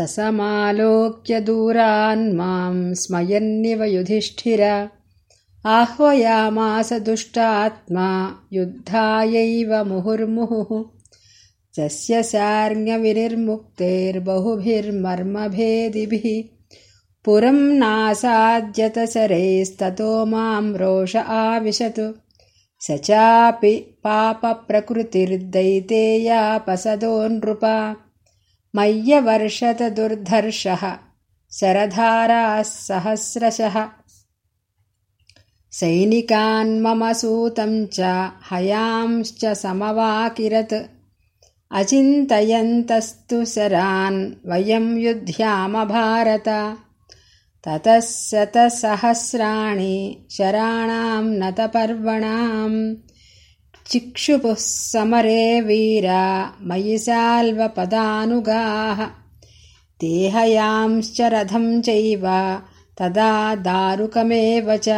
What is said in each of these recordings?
समालोक्य दूरान् माम् स्मयन्निव युधिष्ठिर। आह्वयामास दुष्टात्मा युद्धायैव मुहुर्मुहुः। तस्य सार्ङ्गविनिर्मुक्तेर्बहुभिर्मर्मभेदिभिः। पुरम् नासाद्यतचरैस्ततो माम् रोष आविशतु। स चापि पापप्रकृतिर्दैतेयापसदो नृपा मय्यवर्षत दुर्धर्षः शरधाराः सहस्रशः सैनिकान् सूतम् च हयांश्च समवाकिरत्। अचिन्तयन्तस्तु शरान् वयम् युध्याम भारत ततः शतसहस्राणि शराणाम् नतपर्वणाम् चिक्षुपुः समरे वीरा मयि साल्वपदानुगाः। देहयांश्च रथम् चैव तदा दारुकमेव च।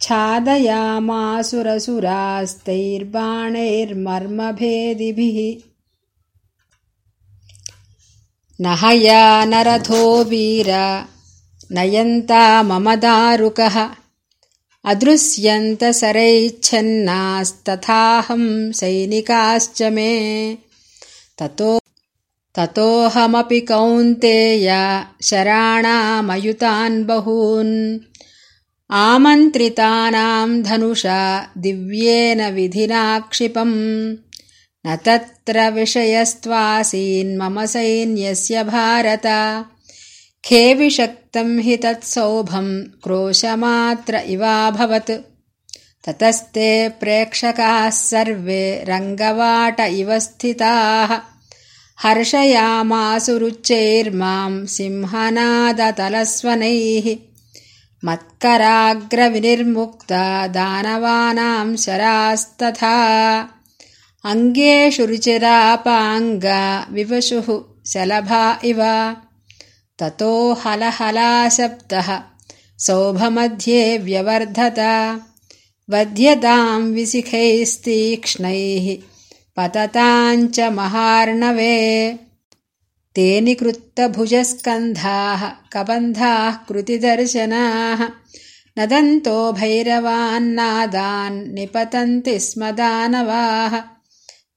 छादयामासुरसुरास्तैर्बाणैर्मर्मभेदिभिः। नहया नरथो वीर नयन्ता मम दारुकः अदृश्यन्तसरैच्छन्नास्तथाहम् सैनिकाश्च मे। ततो ततोऽहमपि कौन्तेय शराणामयुतान् बहून्। आमन्त्रितानाम् धनुषा दिव्येन विधिना क्षिपम् न तत्र विषयस्त्वासीन्मम सैन्यस्य भारत हि तत्सौभम् क्रोशमात्र इवाभवत् ततस्ते प्रेक्षकाः सर्वे रङ्गवाट इव स्थिताः। हर्षयामासुरुच्चैर्माम् सिंहनादतलस्वनैः। मत्कराग्रविनिर्मुक्ता दानवानाम् शरास्तथा। अङ्गेषु रुचिरापाङ्गा विवशुः शलभा इव ततो हलहलाशब्दः। सौभमध्ये व्यवर्धत। वध्यताम् विशिखैस्तीक्ष्णैः पतताम् च महार्णवे। ते निकृत्तभुजस्कन्धाः कबन्धाः कृतिदर्शनाः। नदन्तो भैरवान्नादान् निपतन्ति स्म दानवाः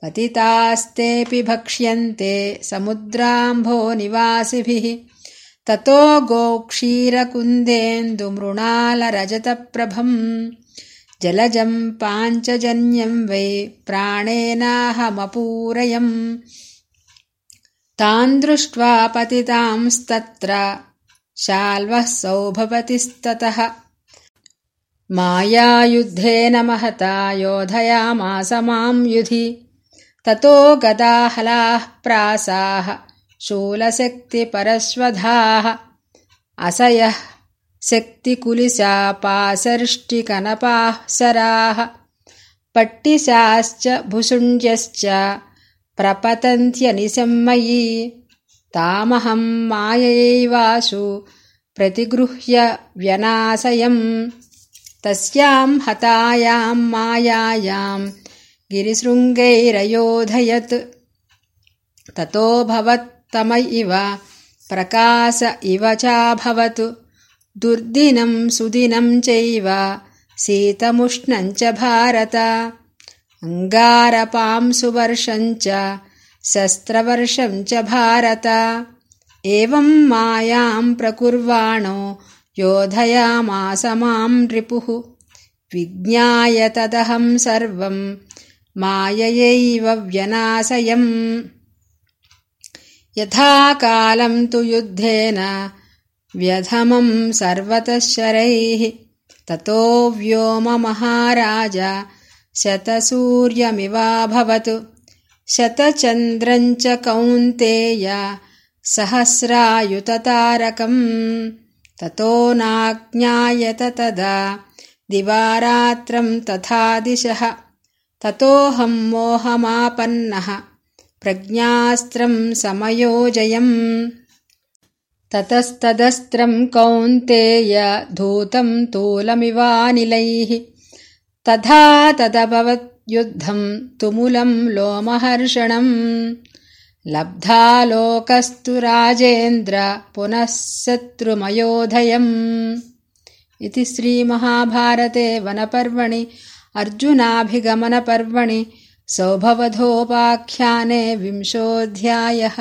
पतितास्तेऽपि भक्ष्यन्ते समुद्राम्भो निवासिभिः ततो गोक्षीरकुन्देन्दुमृणालरजतप्रभम्। जलजम् पाञ्चजन्यम् वै प्राणेनाहमपूरयम्। तान् दृष्ट्वा पतितांस्तत्र शाल्वः सौभवतिस्ततः। मायायुद्धेन महता योधयामास माम् युधि। ततो गदाहलाः प्रासाः शूलशक्तिपरश्वधाः असयः शक्तिकुलिशापासर्ष्टिकनपाः शराः पट्टिशाश्च भुषुण्ड्यश्च प्रपतन्त्यनिशम्मयी। तामहम् मायैवासु प्रतिगृह्य व्यनाशयम्। तस्याम् हतायाम् मायायाम् गिरिशृङ्गैरयोधयत्। ततो भवत्तम इव। प्रकाश इव चाभवत् दुर्दिनम् सुदिनम् चैव। शीतमुष्णम् च भारत। अङ्गारपांसुवर्षम् च शस्त्रवर्षम् च भारत। एवम् मायाम् प्रकुर्वाणो योधयामास माम् नृपुः। विज्ञाय तदहम् सर्वम् माययैव व्यनाशयम् यथा कालम् तु युद्धेन व्यधमम् सर्वतः शरैः ततो व्योममहाराज शतसूर्यमिवाभवत्। शतचन्द्रम् च कौन्तेय सहस्रायुततारकम्। ततो नाज्ञायत तदा दिवारात्रम् तथा दिशः। ततोऽहम् मोहमापन्नः प्रज्ञास्त्रम् समयोजयम्। ततस्तदस्त्रम् कौन्तेय धूतम् तूलमिवानिलैः। तथा तदभवत् युद्धम् तुमुलम् लोमहर्षणम्। लब्धालोकस्तु राजेन्द्र पुनः शत्रुमयोधयम्। इति श्रीमहाभारते वनपर्वणि अर्जुनाभिगमनपर्वणि सौभवधोपाख्याने विंशोऽध्यायः